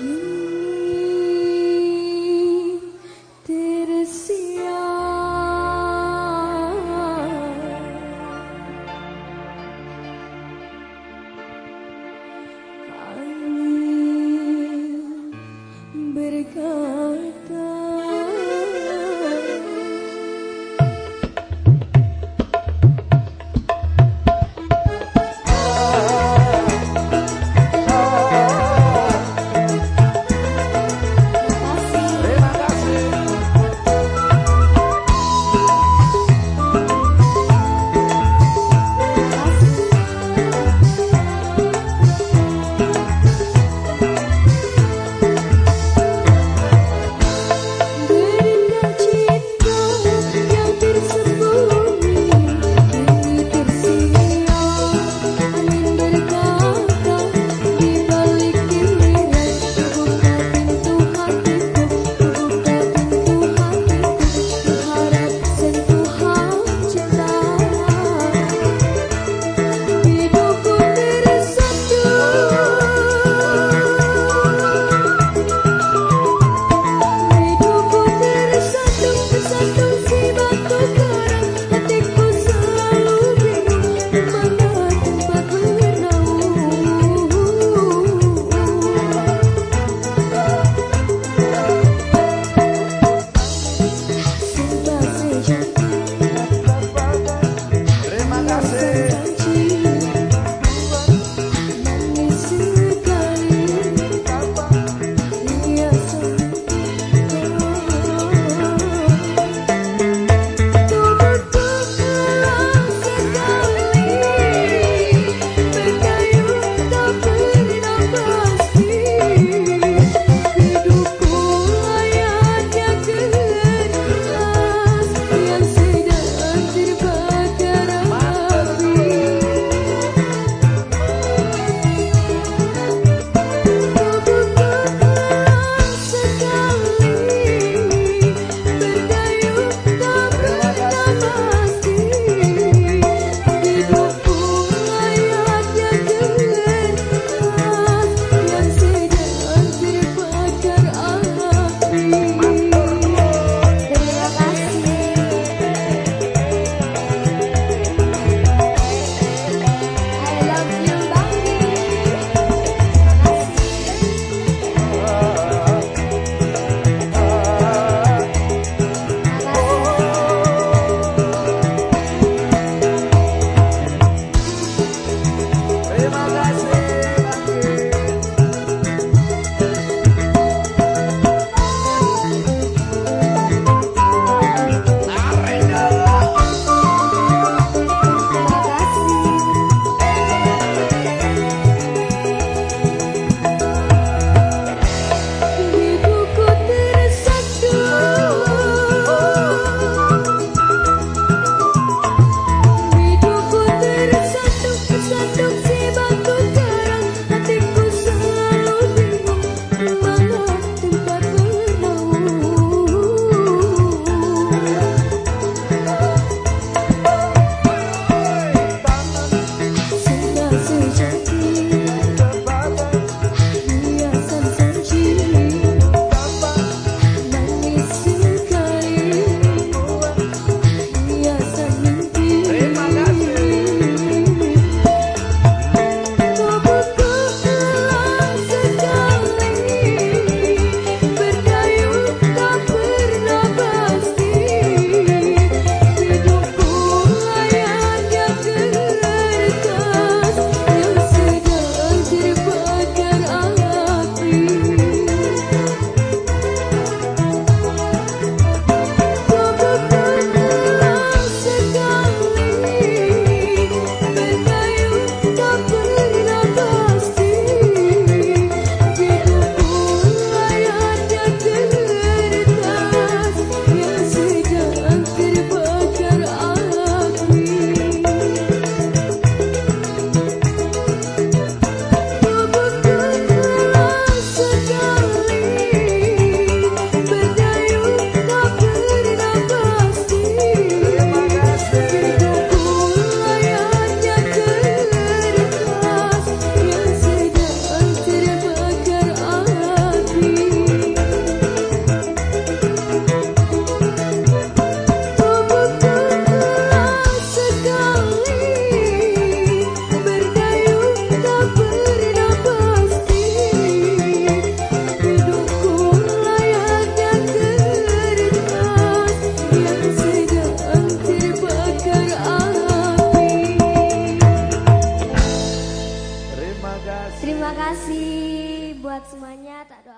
you.